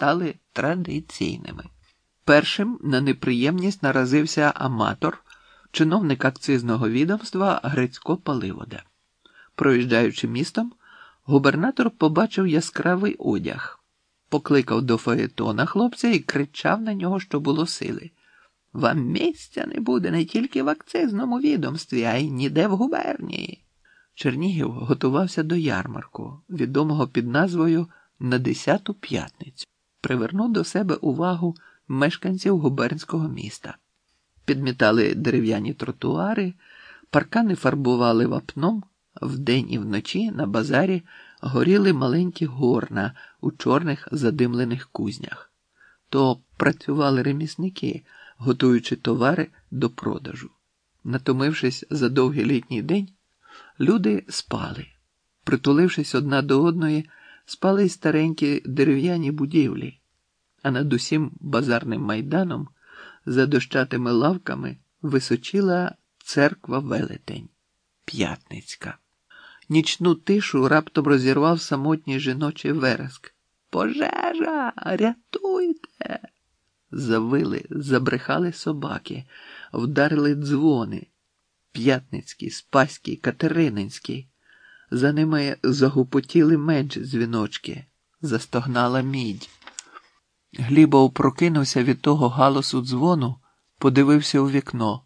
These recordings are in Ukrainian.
стали традиційними. Першим на неприємність наразився аматор, чиновник акцизного відомства Грицько Паливода. Проїжджаючи містом, губернатор побачив яскравий одяг, покликав до фаетона хлопця і кричав на нього, що було сили. Вам місця не буде не тільки в акцизному відомстві, а й ніде в губернії. Чернігів готувався до ярмарку, відомого під назвою на десяту п'ятницю, привернув до себе увагу мешканців губернського міста. Підмітали дерев'яні тротуари, паркани фарбували вапном, вдень і вночі на базарі горіли маленькі горна у чорних задимлених кузнях. То працювали ремісники, готуючи товари до продажу. Натомившись за довгий літній день, люди спали. Притулившись одна до одної, спали старенькі дерев'яні будівлі, а над усім базарним майданом, за дощатими лавками, височила церква велетень П'ятницька. Нічну тишу раптом розірвав самотній жіночий вереск. Пожежа, рятуйте! Завили, забрехали собаки, вдарили дзвони. П'ятницький, Спаський, Катерининський. За ними загупотіли менш дзвіночки, застогнала мідь. Глібов прокинувся від того галасу дзвону, подивився у вікно.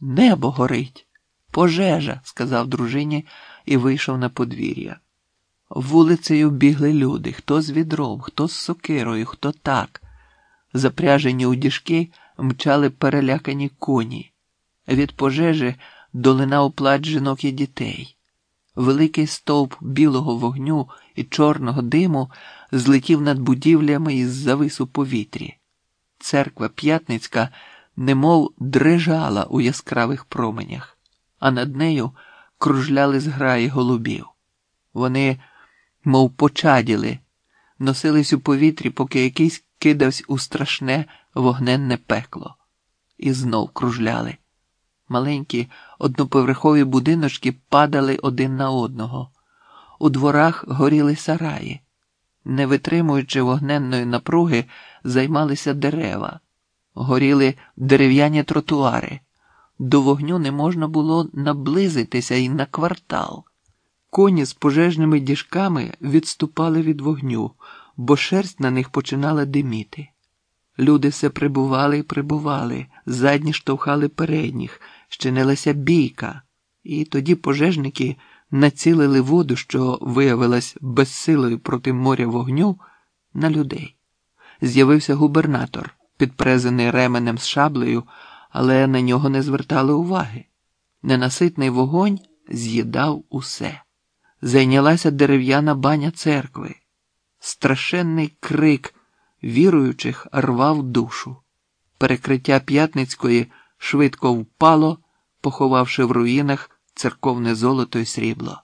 Небо горить. Пожежа, сказав дружині і вийшов на подвір'я. Вулицею бігли люди, хто з відром, хто з сокирою, хто так. Запряжені у діжки мчали перелякані коні. Від пожежі долинав плач жінок і дітей. Великий стовп білого вогню і чорного диму злетів над будівлями із завис у повітрі. Церква П'ятницька немов дрижала у яскравих променях, а над нею кружляли зграї голубів. Вони, мов почаділи, носились у повітрі, поки якийсь кидався у страшне вогненне пекло, і знов кружляли. Маленькі одноповерхові будиночки падали один на одного. У дворах горіли сараї. Не витримуючи вогненної напруги, займалися дерева, горіли дерев'яні тротуари. До вогню не можна було наблизитися і на квартал. Коні з пожежними діжками відступали від вогню, бо шерсть на них починала диміти. Люди все прибували і прибували, задні штовхали передніх, щинилася бійка, і тоді пожежники націлили воду, що виявилась безсилою проти моря вогню, на людей. З'явився губернатор, підпрезаний ременем з шаблею, але на нього не звертали уваги. Ненаситний вогонь з'їдав усе. Зайнялася дерев'яна баня церкви. Страшенний крик віруючих рвав душу. Перекриття П'ятницької швидко впало, поховавши в руїнах церковне золото і срібло.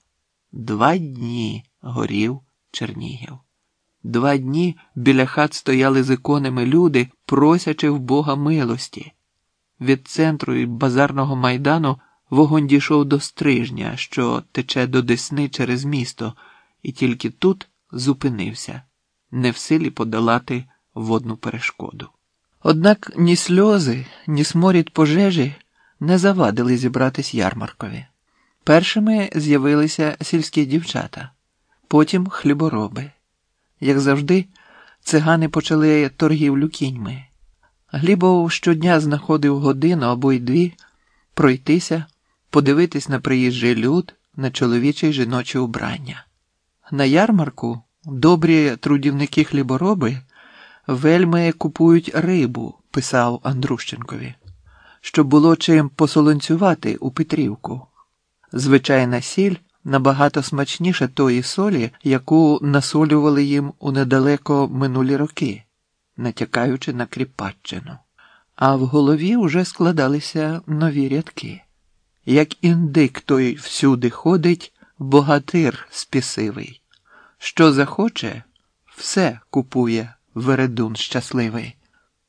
Два дні горів Чернігів. Два дні біля хат стояли з іконами люди, просячи в Бога милості. Від центру і базарного майдану вогонь дійшов до стрижня, що тече до Десни через місто, і тільки тут зупинився, не в силі подолати водну перешкоду. Однак ні сльози, ні сморід пожежі не завадили зібратись ярмаркові. Першими з'явилися сільські дівчата, потім хлібороби. Як завжди, цигани почали торгівлю кіньми. Глібов щодня знаходив годину або й дві пройтися, подивитись на приїжджий люд, на чоловіче й жіноче убрання. На ярмарку добрі трудівники хлібороби вельми купують рибу, писав Андрущенкові, щоб було чим посолонцювати у Петрівку. Звичайна сіль набагато смачніша тої солі, яку насолювали їм у недалеко минулі роки, натякаючи на Кріпаччину. А в голові вже складалися нові рядки. Як індик той всюди ходить, богатир спісивий. Що захоче, все купує Вередун щасливий.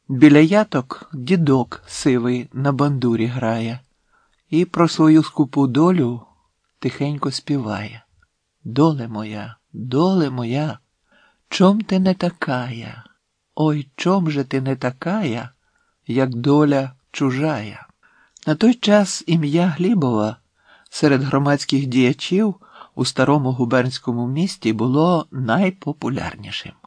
Біля яток дідок сивий на бандурі грає і про свою скупу долю тихенько співає. Доле моя, доле моя, чом ти не такая? Ой, чом же ти не такая, як доля чужая. На той час ім'я Глібова серед громадських діячів у старому губернському місті було найпопулярнішим.